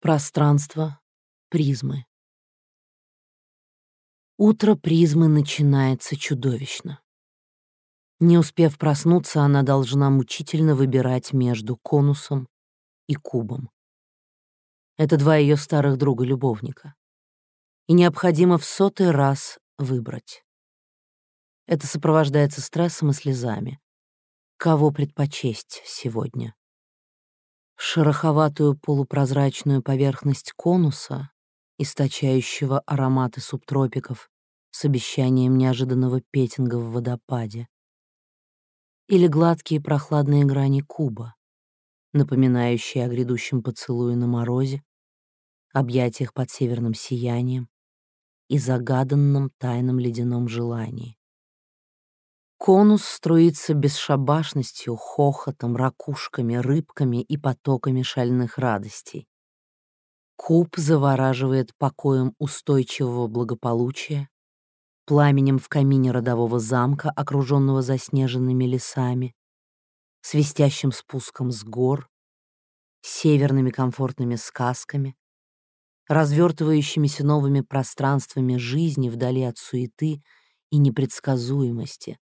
Пространство призмы. Утро призмы начинается чудовищно. Не успев проснуться, она должна мучительно выбирать между конусом и кубом. Это два ее старых друга-любовника. И необходимо в сотый раз выбрать. Это сопровождается стрессом и слезами. Кого предпочесть сегодня? Шероховатую полупрозрачную поверхность конуса, источающего ароматы субтропиков с обещанием неожиданного петинга в водопаде, или гладкие прохладные грани куба, напоминающие о грядущем поцелуе на морозе, объятиях под северным сиянием и загаданном тайном ледяном желании. Конус струится бесшабашностью, хохотом, ракушками, рыбками и потоками шальных радостей. Куб завораживает покоем устойчивого благополучия, пламенем в камине родового замка, окруженного заснеженными лесами, свистящим спуском с гор, северными комфортными сказками, развертывающимися новыми пространствами жизни вдали от суеты и непредсказуемости,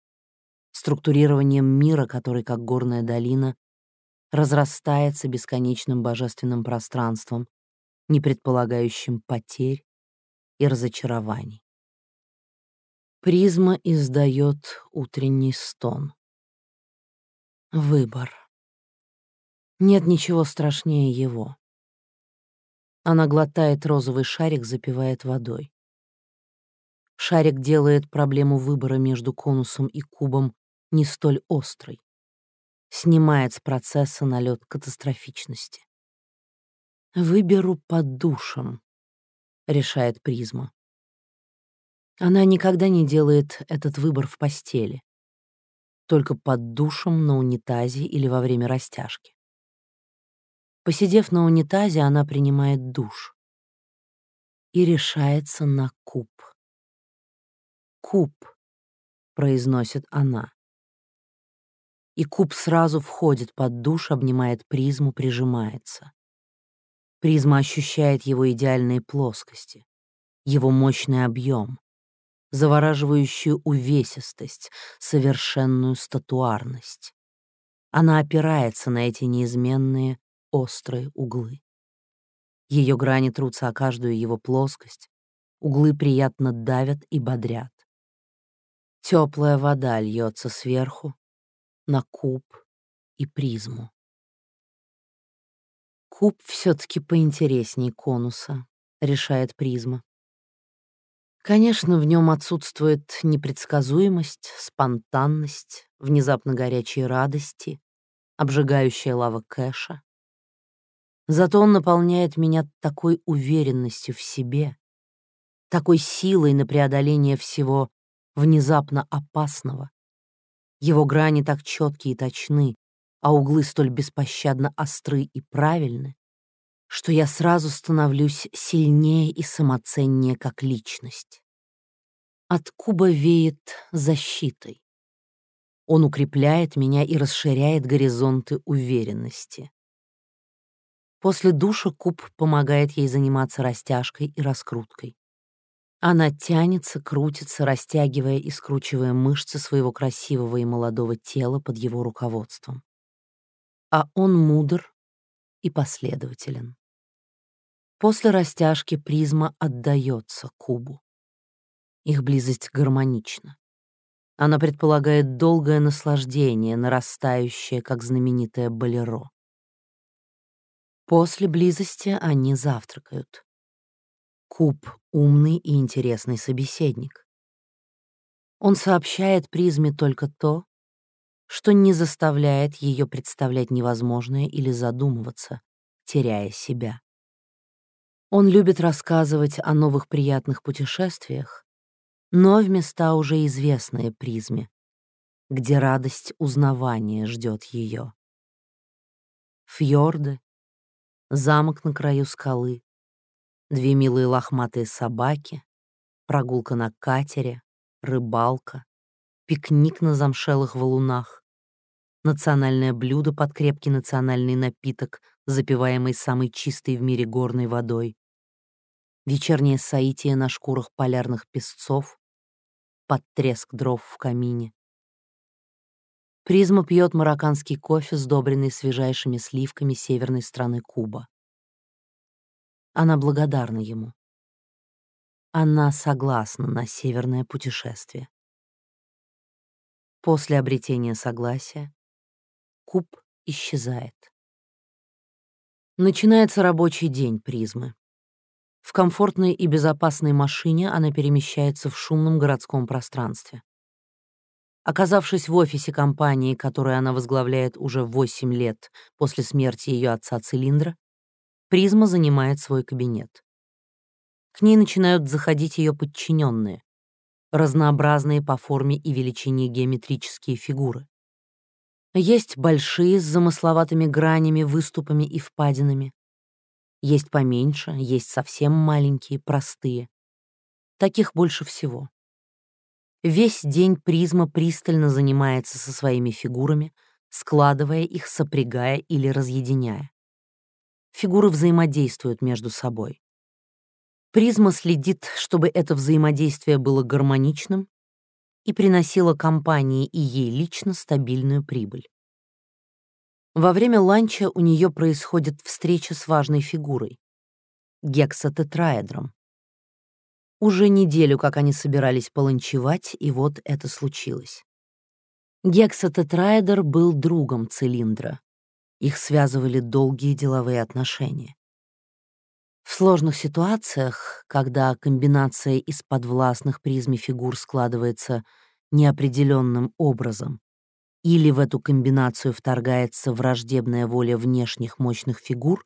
структурированием мира, который, как горная долина, разрастается бесконечным божественным пространством, не предполагающим потерь и разочарований. Призма издает утренний стон. Выбор. Нет ничего страшнее его. Она глотает розовый шарик, запивает водой. Шарик делает проблему выбора между конусом и кубом не столь острый. Снимает с процесса налет катастрофичности. «Выберу под душем», — решает призма. Она никогда не делает этот выбор в постели, только под душем на унитазе или во время растяжки. Посидев на унитазе, она принимает душ и решается на куб. «Куб», — произносит она и куб сразу входит под душ, обнимает призму, прижимается. Призма ощущает его идеальные плоскости, его мощный объем, завораживающую увесистость, совершенную статуарность. Она опирается на эти неизменные острые углы. Ее грани трутся о каждую его плоскость, углы приятно давят и бодрят. Теплая вода льется сверху, на куб и призму. Куб все-таки поинтереснее конуса, решает призма. Конечно, в нем отсутствует непредсказуемость, спонтанность, внезапно горячие радости, обжигающая лава кэша. Зато он наполняет меня такой уверенностью в себе, такой силой на преодоление всего внезапно опасного, его грани так четкие и точны, а углы столь беспощадно остры и правильны, что я сразу становлюсь сильнее и самоценнее как личность. От куба веет защитой. Он укрепляет меня и расширяет горизонты уверенности. После душа куб помогает ей заниматься растяжкой и раскруткой. Она тянется, крутится, растягивая и скручивая мышцы своего красивого и молодого тела под его руководством. А он мудр и последователен. После растяжки призма отдается кубу. Их близость гармонична. Она предполагает долгое наслаждение, нарастающее, как знаменитое болеро. После близости они завтракают. Куб — умный и интересный собеседник. Он сообщает призме только то, что не заставляет ее представлять невозможное или задумываться, теряя себя. Он любит рассказывать о новых приятных путешествиях, но в места уже известные призме, где радость узнавания ждет ее. Фьорды, замок на краю скалы, Две милые лохматые собаки, прогулка на катере, рыбалка, пикник на замшелых валунах, национальное блюдо под крепкий национальный напиток, запиваемый самой чистой в мире горной водой, вечернее соитие на шкурах полярных песцов, под треск дров в камине. Призма пьет марокканский кофе, сдобренный свежайшими сливками северной страны Куба. Она благодарна ему. Она согласна на северное путешествие. После обретения согласия куб исчезает. Начинается рабочий день призмы. В комфортной и безопасной машине она перемещается в шумном городском пространстве. Оказавшись в офисе компании, которую она возглавляет уже 8 лет после смерти ее отца Цилиндра, Призма занимает свой кабинет. К ней начинают заходить ее подчиненные, разнообразные по форме и величине геометрические фигуры. Есть большие с замысловатыми гранями, выступами и впадинами. Есть поменьше, есть совсем маленькие, простые. Таких больше всего. Весь день призма пристально занимается со своими фигурами, складывая их, сопрягая или разъединяя. Фигуры взаимодействуют между собой. Призма следит, чтобы это взаимодействие было гармоничным и приносило компании и ей лично стабильную прибыль. Во время ланча у нее происходит встреча с важной фигурой — гексатетраэдром. Уже неделю, как они собирались поланчевать, и вот это случилось. Гексатетраэдр был другом цилиндра. Их связывали долгие деловые отношения. В сложных ситуациях, когда комбинация из подвластных призме фигур складывается неопределенным образом, или в эту комбинацию вторгается враждебная воля внешних мощных фигур,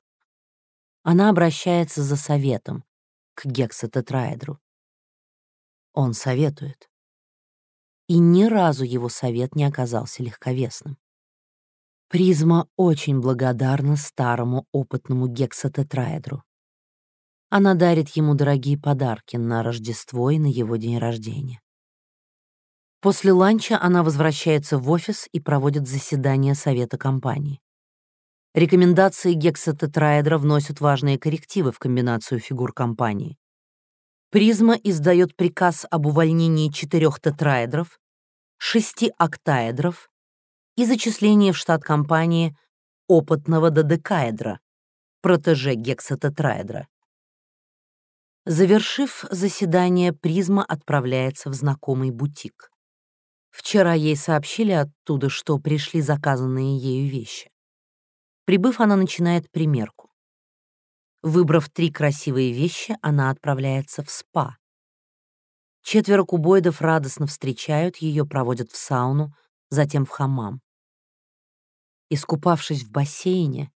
она обращается за советом к гексатетраэдру. Он советует. И ни разу его совет не оказался легковесным. Призма очень благодарна старому опытному гексатетраэдру. Она дарит ему дорогие подарки на Рождество и на его день рождения. После ланча она возвращается в офис и проводит заседание совета компании. Рекомендации гексатетраэдра вносят важные коррективы в комбинацию фигур компании. Призма издает приказ об увольнении четырех тетраэдров, шести октаэдров и зачислении в штат компании опытного додекаэдра, протеже гексатетраэдра. Завершив заседание, призма отправляется в знакомый бутик. Вчера ей сообщили оттуда, что пришли заказанные ею вещи. Прибыв, она начинает примерку. Выбрав три красивые вещи, она отправляется в спа. Четверо кубоидов радостно встречают ее, проводят в сауну, затем в хамам. Искупавшись в бассейне,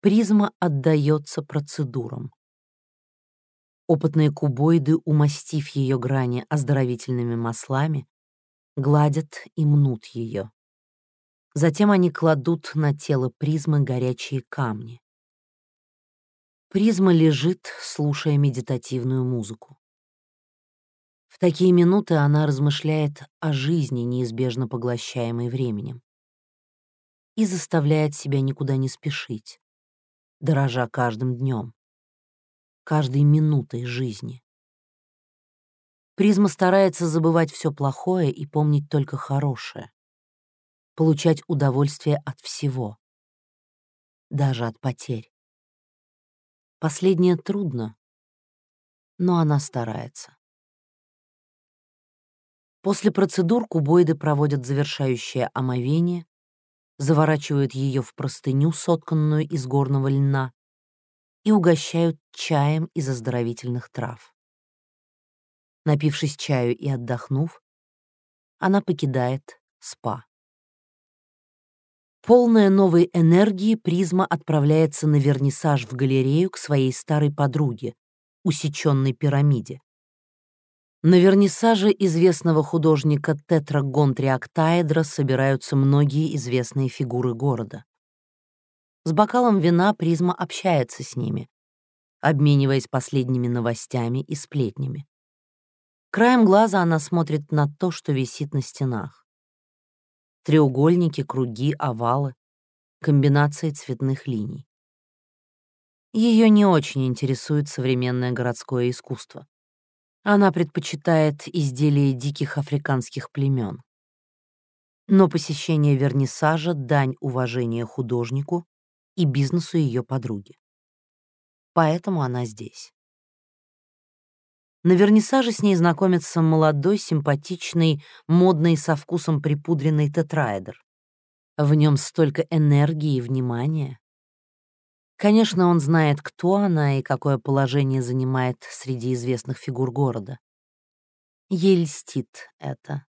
призма отдается процедурам. Опытные кубоиды, умастив ее грани оздоровительными маслами, гладят и мнут ее. Затем они кладут на тело призмы горячие камни. Призма лежит, слушая медитативную музыку. В такие минуты она размышляет о жизни, неизбежно поглощаемой временем, и заставляет себя никуда не спешить, дорожа каждым днем каждой минутой жизни. Призма старается забывать все плохое и помнить только хорошее. Получать удовольствие от всего. Даже от потерь. Последнее трудно, но она старается. После процедур кубоиды проводят завершающее омовение, заворачивают ее в простыню, сотканную из горного льна, и угощают чаем из оздоровительных трав. Напившись чаю и отдохнув, она покидает спа. Полная новой энергии призма отправляется на вернисаж в галерею к своей старой подруге, усеченной пирамиде. На вернисаже известного художника Тетрагон-Триоктаэдра собираются многие известные фигуры города. С бокалом вина призма общается с ними, обмениваясь последними новостями и сплетнями. Краем глаза она смотрит на то, что висит на стенах. треугольники, круги, овалы, комбинации цветных линий. Ее не очень интересует современное городское искусство. Она предпочитает изделия диких африканских племен. Но посещение вернисажа — дань уважения художнику и бизнесу ее подруги. Поэтому она здесь. На вернисаже с ней знакомится молодой, симпатичный, модный, со вкусом припудренный тетраэдр. В нем столько энергии и внимания. Конечно, он знает, кто она и какое положение занимает среди известных фигур города. Ей льстит это.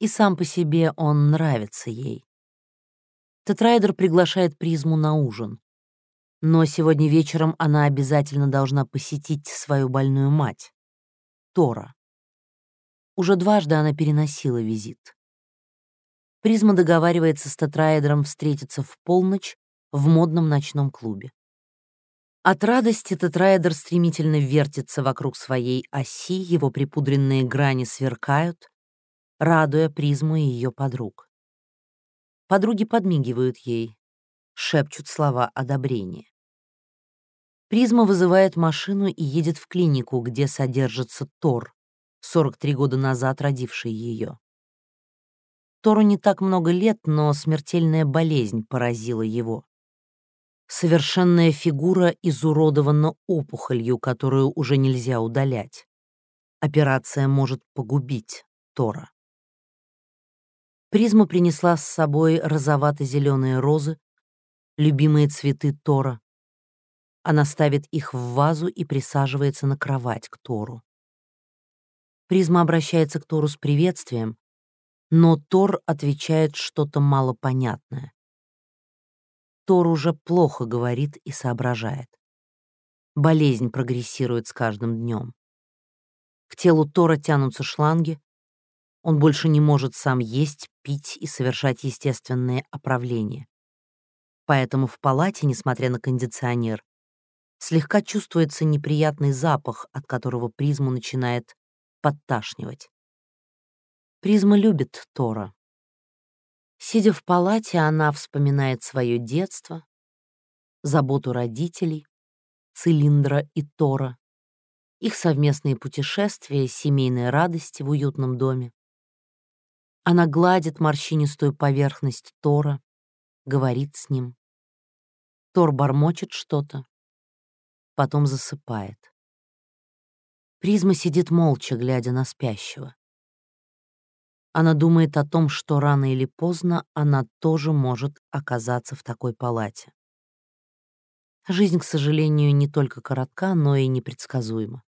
И сам по себе он нравится ей. Тетрайдер приглашает призму на ужин. Но сегодня вечером она обязательно должна посетить свою больную мать, Тора. Уже дважды она переносила визит. Призма договаривается с Тетраэдером встретиться в полночь в модном ночном клубе. От радости тетраэдр стремительно вертится вокруг своей оси, его припудренные грани сверкают, радуя призму и ее подруг. Подруги подмигивают ей, шепчут слова одобрения. Призма вызывает машину и едет в клинику, где содержится Тор, 43 года назад родивший ее. Тору не так много лет, но смертельная болезнь поразила его. Совершенная фигура изуродована опухолью, которую уже нельзя удалять. Операция может погубить Тора. Призма принесла с собой розовато-зеленые розы, любимые цветы Тора. Она ставит их в вазу и присаживается на кровать к Тору. Призма обращается к Тору с приветствием, но Тор отвечает что-то малопонятное. Тор уже плохо говорит и соображает. Болезнь прогрессирует с каждым днем. К телу Тора тянутся шланги. Он больше не может сам есть, пить и совершать естественные оправления. Поэтому в палате, несмотря на кондиционер, слегка чувствуется неприятный запах, от которого призму начинает подташнивать. Призма любит Тора. Сидя в палате, она вспоминает свое детство, заботу родителей, цилиндра и Тора, их совместные путешествия, семейные радости в уютном доме. Она гладит морщинистую поверхность Тора, говорит с ним. Тор бормочет что-то, потом засыпает. Призма сидит молча, глядя на спящего. Она думает о том, что рано или поздно она тоже может оказаться в такой палате. Жизнь, к сожалению, не только коротка, но и непредсказуема.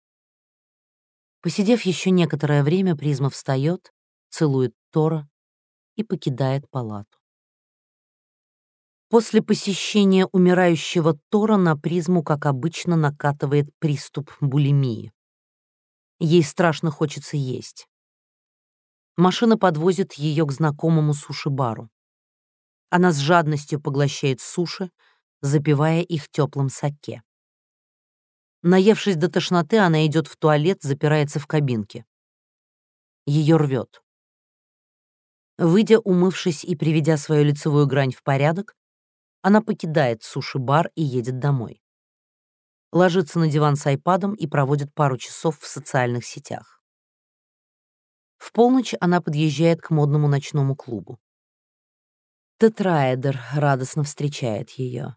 Посидев еще некоторое время, призма встает, целует Тора и покидает палату. После посещения умирающего Тора на призму, как обычно, накатывает приступ булимии. Ей страшно хочется есть. Машина подвозит ее к знакомому суши-бару. Она с жадностью поглощает суши, запивая их теплым саке. Наевшись до тошноты, она идет в туалет, запирается в кабинке. Ее рвет. Выйдя, умывшись и приведя свою лицевую грань в порядок, она покидает суши-бар и едет домой. Ложится на диван с айпадом и проводит пару часов в социальных сетях. В полночь она подъезжает к модному ночному клубу. Тетраэдер радостно встречает ее.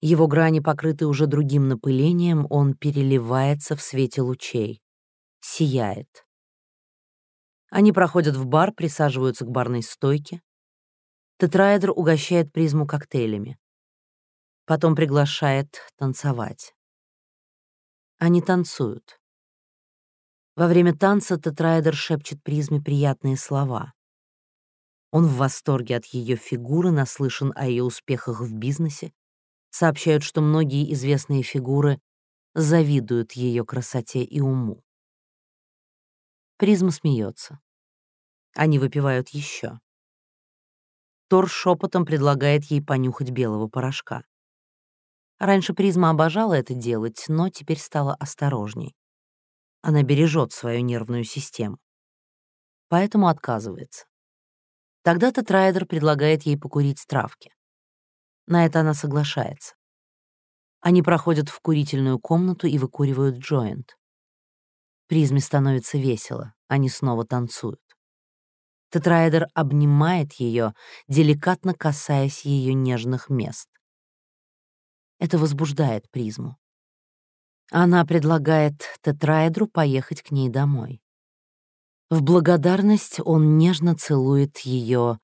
Его грани покрыты уже другим напылением, он переливается в свете лучей. Сияет. Они проходят в бар, присаживаются к барной стойке. Тетраэдр угощает призму коктейлями. Потом приглашает танцевать. Они танцуют. Во время танца Тетрайдер шепчет призме приятные слова. Он в восторге от ее фигуры, наслышан о ее успехах в бизнесе, сообщают, что многие известные фигуры завидуют ее красоте и уму. Призма смеется. Они выпивают еще. Тор шепотом предлагает ей понюхать белого порошка. Раньше Призма обожала это делать, но теперь стала осторожней. Она бережет свою нервную систему. Поэтому отказывается. Тогда Тетрайдер предлагает ей покурить травки. На это она соглашается. Они проходят в курительную комнату и выкуривают джойнт. Призме становится весело, они снова танцуют. Тетрайдер обнимает ее, деликатно касаясь ее нежных мест. Это возбуждает призму. Она предлагает Тетраэдру поехать к ней домой. В благодарность он нежно целует ее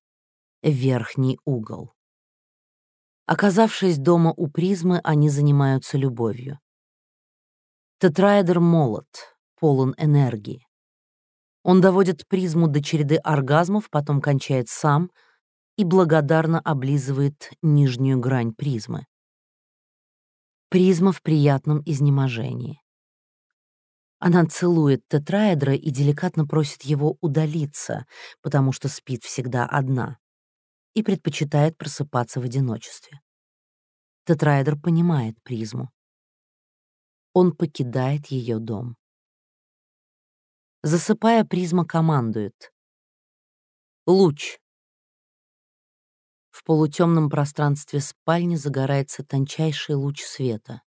верхний угол. Оказавшись дома у призмы, они занимаются любовью. Тетраэдр молод, полон энергии. Он доводит призму до череды оргазмов, потом кончает сам и благодарно облизывает нижнюю грань призмы. Призма в приятном изнеможении. Она целует тетраэдра и деликатно просит его удалиться, потому что спит всегда одна, и предпочитает просыпаться в одиночестве. Тетраэдр понимает призму. Он покидает ее дом. Засыпая, призма командует. «Луч!» В полутемном пространстве спальни загорается тончайший луч света.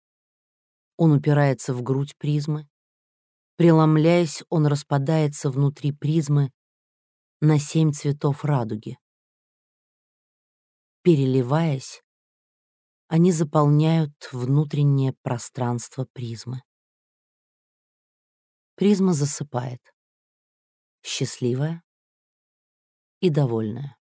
Он упирается в грудь призмы. Преломляясь, он распадается внутри призмы на семь цветов радуги. Переливаясь, они заполняют внутреннее пространство призмы. Призма засыпает. Счастливая и довольная.